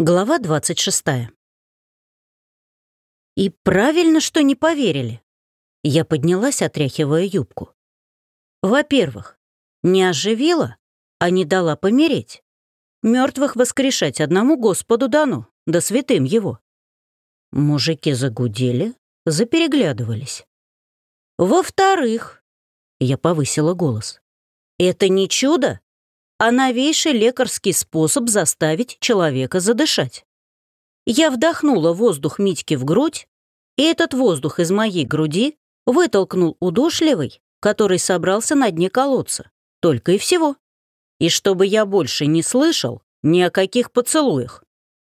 Глава 26. И правильно, что не поверили. Я поднялась, отряхивая юбку. Во-первых, не оживила, а не дала помереть. Мертвых воскрешать одному Господу дано, да святым его. Мужики загудели, запереглядывались. Во-вторых, я повысила голос. Это не чудо, а новейший лекарский способ заставить человека задышать. Я вдохнула воздух Митьки в грудь, и этот воздух из моей груди вытолкнул удушливый, который собрался на дне колодца. Только и всего. И чтобы я больше не слышал ни о каких поцелуях,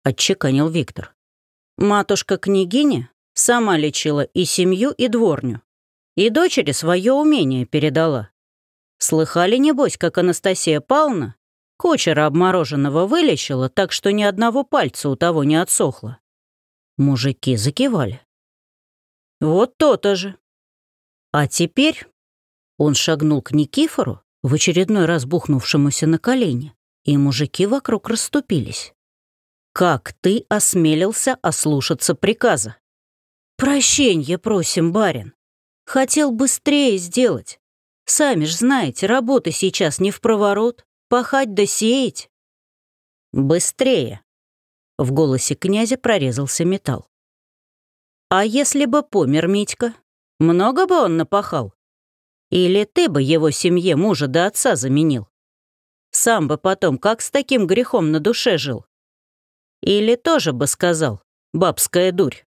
отчеканил Виктор. Матушка-княгиня сама лечила и семью, и дворню. И дочери свое умение передала. Слыхали, небось, как Анастасия Павловна кучера обмороженного вылечила, так что ни одного пальца у того не отсохло? Мужики закивали. Вот то-то же. А теперь он шагнул к Никифору, в очередной раз бухнувшемуся на колени, и мужики вокруг расступились. «Как ты осмелился ослушаться приказа?» «Прощенье просим, барин. Хотел быстрее сделать. Сами ж знаете, работа сейчас не в проворот, пахать да сеять. Быстрее. В голосе князя прорезался металл. А если бы помер Митька, много бы он напахал? Или ты бы его семье мужа до отца заменил? Сам бы потом как с таким грехом на душе жил? Или тоже бы сказал, бабская дурь?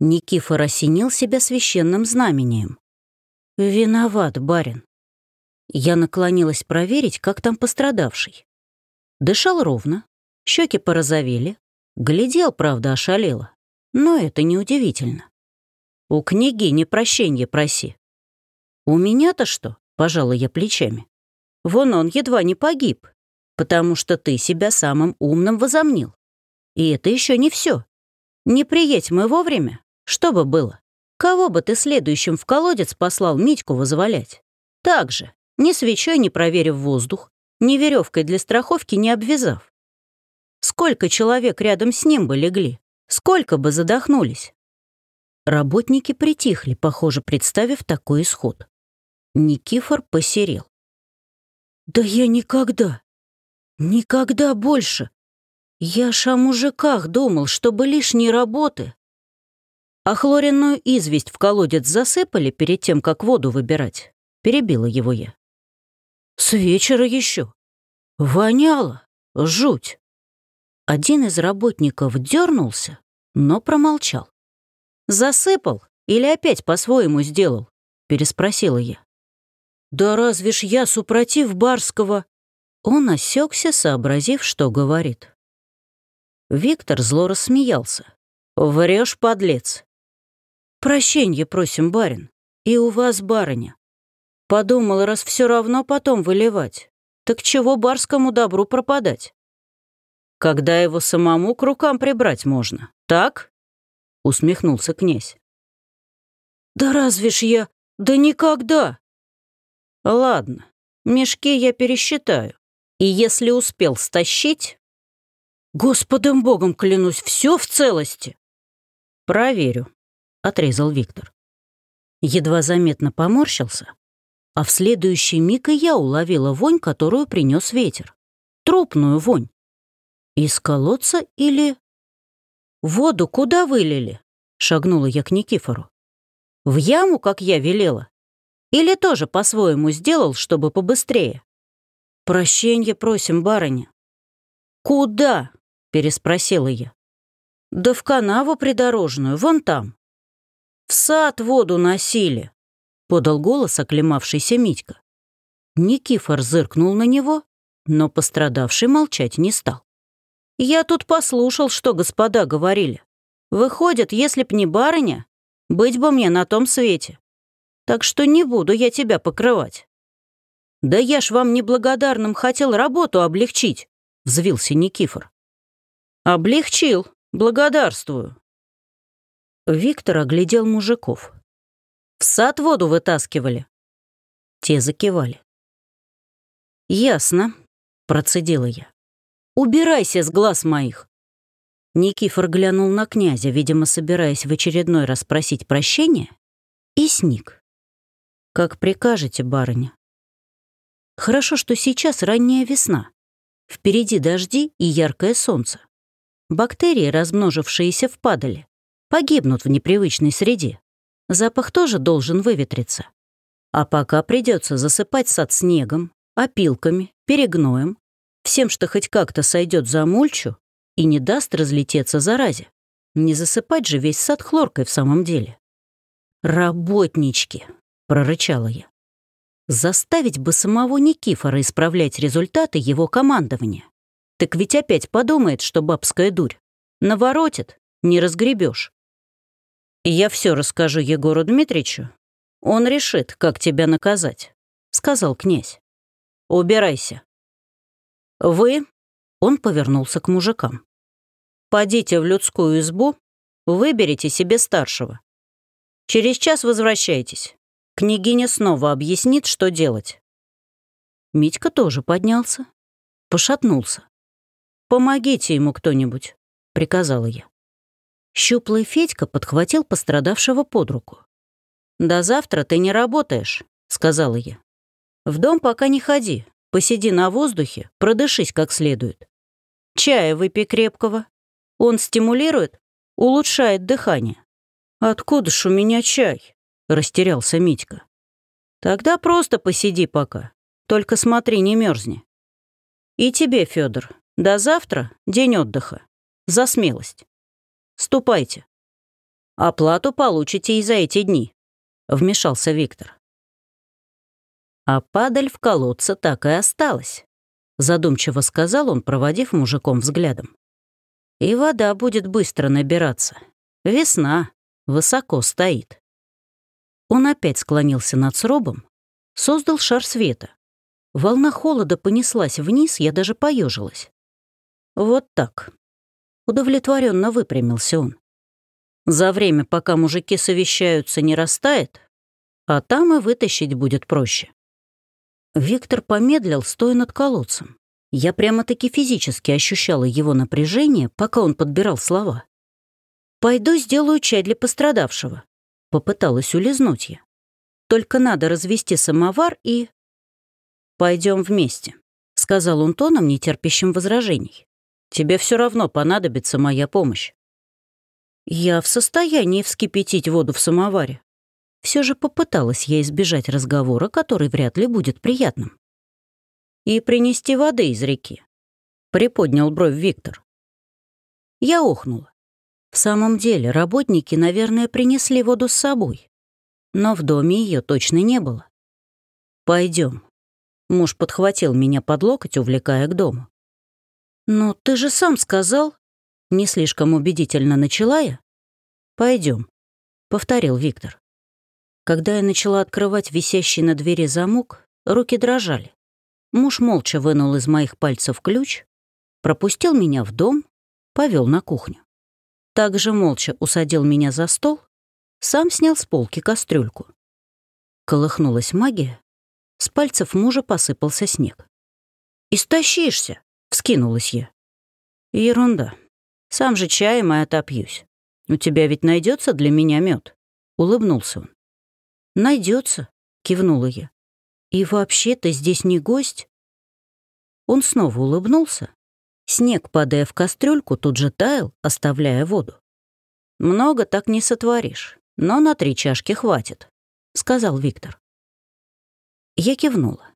Никифор осенил себя священным знамением. «Виноват, барин». Я наклонилась проверить, как там пострадавший. Дышал ровно, щеки порозовели, глядел, правда, ошалело. Но это неудивительно. У княгини прощенье проси. У меня-то что? Пожала я плечами. Вон он едва не погиб, потому что ты себя самым умным возомнил. И это еще не все. Не приедь мы вовремя, что бы было? Кого бы ты следующим в колодец послал Митьку возволять? Так же, ни свечой не проверив воздух, ни веревкой для страховки не обвязав. Сколько человек рядом с ним бы легли? Сколько бы задохнулись? Работники притихли, похоже, представив такой исход. Никифор посерел. «Да я никогда, никогда больше. Я ж о мужиках думал, чтобы лишней работы. А хлоренную известь в колодец засыпали перед тем, как воду выбирать. Перебила его я. С вечера еще. Воняло. Жуть. Один из работников дернулся, но промолчал. «Засыпал или опять по-своему сделал?» — переспросила я. «Да разве ж я, супротив Барского...» Он осекся, сообразив, что говорит. Виктор зло рассмеялся. «Врешь, подлец. «Прощенье просим, барин. И у вас, барыня. Подумал, раз все равно потом выливать, так чего барскому добру пропадать? Когда его самому к рукам прибрать можно, так?» Усмехнулся князь. «Да разве ж я... Да никогда!» «Ладно, мешки я пересчитаю. И если успел стащить...» «Господом Богом клянусь, все в целости!» «Проверю», отрезал Виктор. Едва заметно поморщился, а в следующий миг и я уловила вонь, которую принес ветер. Трупную вонь. Из колодца или... «Воду куда вылили?» — шагнула я к Никифору. «В яму, как я велела? Или тоже по-своему сделал, чтобы побыстрее?» «Прощенье просим, барыня». «Куда?» — переспросила я. «Да в канаву придорожную, вон там». «В сад воду носили», — подал голос оклемавшийся Митька. Никифор зыркнул на него, но пострадавший молчать не стал. «Я тут послушал, что господа говорили. Выходит, если б не барыня, быть бы мне на том свете. Так что не буду я тебя покрывать». «Да я ж вам неблагодарным хотел работу облегчить», — взвился Никифор. «Облегчил, благодарствую», Виктор оглядел мужиков. «В сад воду вытаскивали?» Те закивали. «Ясно», — процедила я. Убирайся с глаз моих!» Никифор глянул на князя, видимо, собираясь в очередной раз просить прощения, и сник. «Как прикажете, барыня». Хорошо, что сейчас ранняя весна. Впереди дожди и яркое солнце. Бактерии, размножившиеся в падале, погибнут в непривычной среде. Запах тоже должен выветриться. А пока придется засыпать сад снегом, опилками, перегноем, всем, что хоть как-то сойдет за мульчу и не даст разлететься заразе. Не засыпать же весь сад хлоркой в самом деле. «Работнички!» — прорычала я. Заставить бы самого Никифора исправлять результаты его командования. Так ведь опять подумает, что бабская дурь. Наворотит, не разгребешь. «Я все расскажу Егору Дмитричу. Он решит, как тебя наказать», — сказал князь. «Убирайся». «Вы...» — он повернулся к мужикам. «Подите в людскую избу, выберите себе старшего. Через час возвращайтесь. Княгиня снова объяснит, что делать». Митька тоже поднялся, пошатнулся. «Помогите ему кто-нибудь», — приказала я. Щуплый Федька подхватил пострадавшего под руку. «До завтра ты не работаешь», — сказала я. «В дом пока не ходи, посиди на воздухе, продышись как следует. Чая выпей крепкого. Он стимулирует, улучшает дыхание». «Откуда ж у меня чай?» — растерялся Митька. «Тогда просто посиди пока, только смотри, не мерзни. И тебе, Федор, до завтра день отдыха. За смелость». Ступайте. Оплату получите и за эти дни», — вмешался Виктор. А падаль в колодце так и осталась, задумчиво сказал он, проводив мужиком взглядом. И вода будет быстро набираться. Весна, высоко стоит. Он опять склонился над сробом, создал шар света. Волна холода понеслась вниз, я даже поежилась. Вот так. Удовлетворенно выпрямился он. За время, пока мужики совещаются, не растает, а там и вытащить будет проще. Виктор помедлил, стоя над колодцем. Я прямо-таки физически ощущала его напряжение, пока он подбирал слова. «Пойду сделаю чай для пострадавшего», — попыталась улизнуть я. «Только надо развести самовар и...» «Пойдем вместе», — сказал он тоном, нетерпящим возражений. Тебе все равно понадобится моя помощь. Я в состоянии вскипятить воду в самоваре. Все же попыталась я избежать разговора, который вряд ли будет приятным. И принести воды из реки. Приподнял бровь Виктор. Я охнула. В самом деле, работники, наверное, принесли воду с собой. Но в доме ее точно не было. Пойдем. Муж подхватил меня под локоть, увлекая к дому. «Но ты же сам сказал...» Не слишком убедительно начала я. Пойдем, повторил Виктор. Когда я начала открывать висящий на двери замок, руки дрожали. Муж молча вынул из моих пальцев ключ, пропустил меня в дом, повел на кухню. Также молча усадил меня за стол, сам снял с полки кастрюльку. Колыхнулась магия, с пальцев мужа посыпался снег. «Истощишься!» Вскинулась я. Ерунда. Сам же чаем и отопьюсь. У тебя ведь найдется для меня мед. Улыбнулся он. Найдется, кивнула я. И вообще ты здесь не гость? Он снова улыбнулся. Снег, падая в кастрюльку, тут же таял, оставляя воду. «Много так не сотворишь, но на три чашки хватит», — сказал Виктор. Я кивнула.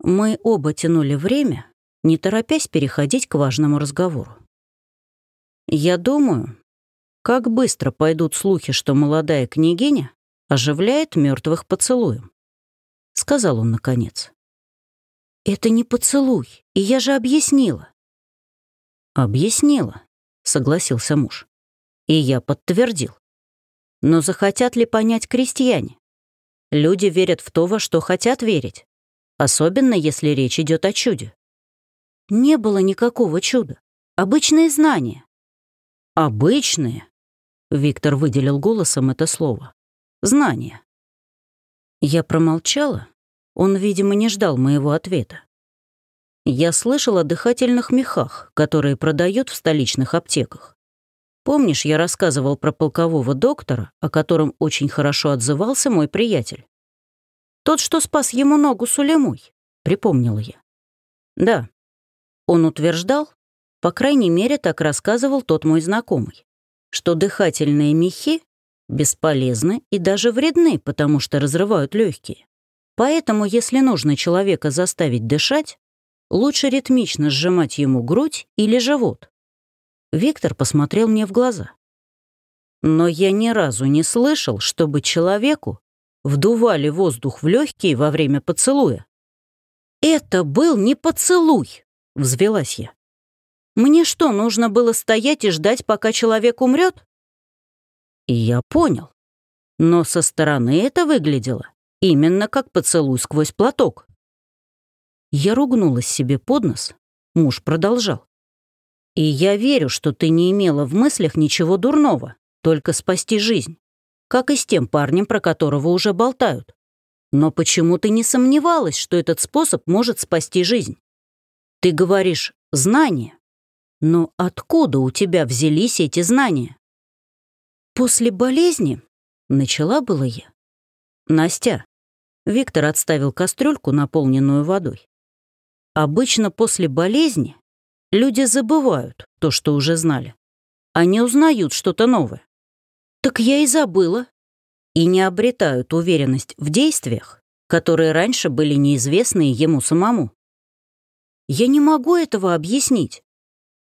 Мы оба тянули время, не торопясь переходить к важному разговору. «Я думаю, как быстро пойдут слухи, что молодая княгиня оживляет мертвых поцелуем», — сказал он наконец. «Это не поцелуй, и я же объяснила». «Объяснила», — согласился муж. И я подтвердил. Но захотят ли понять крестьяне? Люди верят в то, во что хотят верить, особенно если речь идет о чуде. Не было никакого чуда. Обычные знания. Обычные? Виктор выделил голосом это слово. Знания. Я промолчала. Он, видимо, не ждал моего ответа. Я слышал о дыхательных мехах, которые продают в столичных аптеках. Помнишь, я рассказывал про полкового доктора, о котором очень хорошо отзывался мой приятель? Тот, что спас ему ногу Сулемой, припомнила я. Да, он утверждал, по крайней мере, так рассказывал тот мой знакомый, что дыхательные мехи бесполезны и даже вредны, потому что разрывают легкие. Поэтому, если нужно человека заставить дышать, лучше ритмично сжимать ему грудь или живот. Виктор посмотрел мне в глаза. Но я ни разу не слышал, чтобы человеку вдували воздух в легкие во время поцелуя. «Это был не поцелуй!» — взвелась я. «Мне что, нужно было стоять и ждать, пока человек умрет?» Я понял. Но со стороны это выглядело именно как поцелуй сквозь платок. Я ругнулась себе под нос, муж продолжал. И я верю, что ты не имела в мыслях ничего дурного, только спасти жизнь, как и с тем парнем, про которого уже болтают. Но почему ты не сомневалась, что этот способ может спасти жизнь? Ты говоришь «знания». Но откуда у тебя взялись эти знания? После болезни начала было я. Настя. Виктор отставил кастрюльку, наполненную водой. Обычно после болезни Люди забывают то, что уже знали. Они узнают что-то новое. Так я и забыла. И не обретают уверенность в действиях, которые раньше были неизвестны ему самому. Я не могу этого объяснить.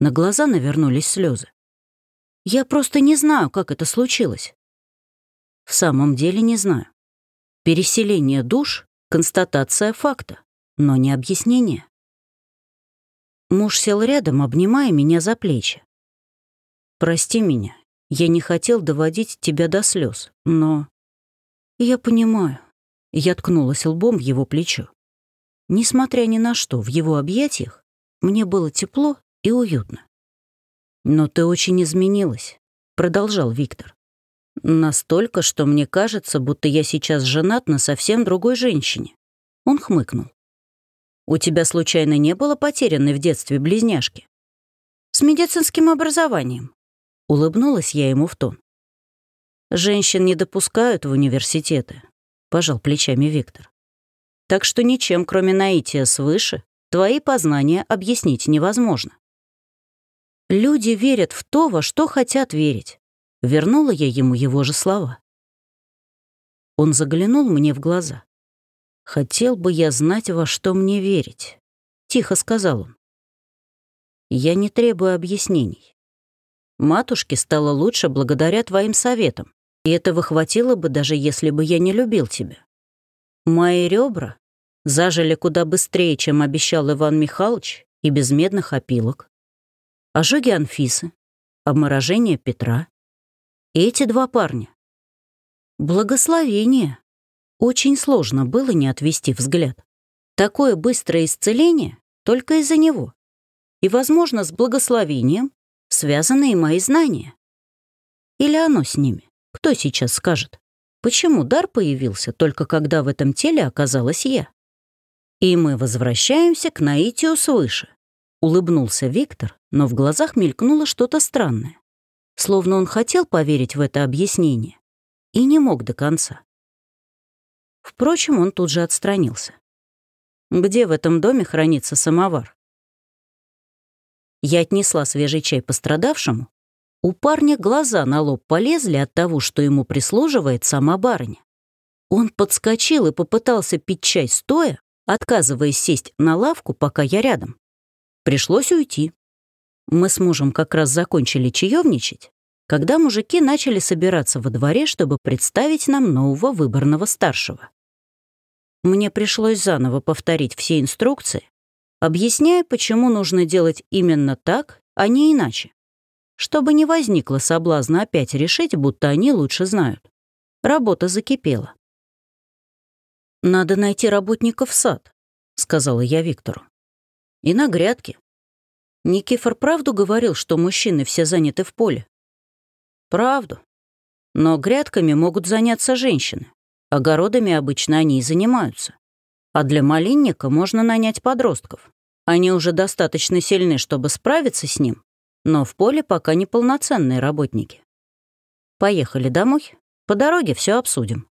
На глаза навернулись слезы. Я просто не знаю, как это случилось. В самом деле не знаю. Переселение душ — констатация факта, но не объяснение. Муж сел рядом, обнимая меня за плечи. «Прости меня, я не хотел доводить тебя до слез, но...» «Я понимаю». Я ткнулась лбом в его плечо. Несмотря ни на что, в его объятиях мне было тепло и уютно. «Но ты очень изменилась», — продолжал Виктор. «Настолько, что мне кажется, будто я сейчас женат на совсем другой женщине». Он хмыкнул. У тебя случайно не было потерянной в детстве близняшки? С медицинским образованием. Улыбнулась я ему в тон. Женщин не допускают в университеты, пожал плечами Виктор. Так что ничем, кроме наития свыше, твои познания объяснить невозможно. Люди верят в то, во что хотят верить. Вернула я ему его же слова. Он заглянул мне в глаза. «Хотел бы я знать, во что мне верить», — тихо сказал он. «Я не требую объяснений. Матушке стало лучше благодаря твоим советам, и этого хватило бы, даже если бы я не любил тебя. Мои ребра зажили куда быстрее, чем обещал Иван Михайлович, и без медных опилок. Ожоги Анфисы, обморожение Петра. И эти два парня. Благословение. Очень сложно было не отвести взгляд. Такое быстрое исцеление только из-за него. И, возможно, с благословением связаны и мои знания. Или оно с ними? Кто сейчас скажет? Почему дар появился только когда в этом теле оказалась я? И мы возвращаемся к наитию свыше. Улыбнулся Виктор, но в глазах мелькнуло что-то странное. Словно он хотел поверить в это объяснение и не мог до конца. Впрочем, он тут же отстранился. «Где в этом доме хранится самовар?» Я отнесла свежий чай пострадавшему. У парня глаза на лоб полезли от того, что ему прислуживает сама барыня. Он подскочил и попытался пить чай стоя, отказываясь сесть на лавку, пока я рядом. Пришлось уйти. Мы с мужем как раз закончили чаевничать, когда мужики начали собираться во дворе, чтобы представить нам нового выборного старшего. Мне пришлось заново повторить все инструкции, объясняя, почему нужно делать именно так, а не иначе, чтобы не возникло соблазна опять решить, будто они лучше знают. Работа закипела. «Надо найти работников в сад», — сказала я Виктору. «И на грядке. Никифор правду говорил, что мужчины все заняты в поле?» «Правду. Но грядками могут заняться женщины. Огородами обычно они и занимаются. А для малинника можно нанять подростков. Они уже достаточно сильны, чтобы справиться с ним, но в поле пока не полноценные работники. Поехали домой, по дороге все обсудим.